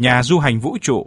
nhà du hành vũ trụ.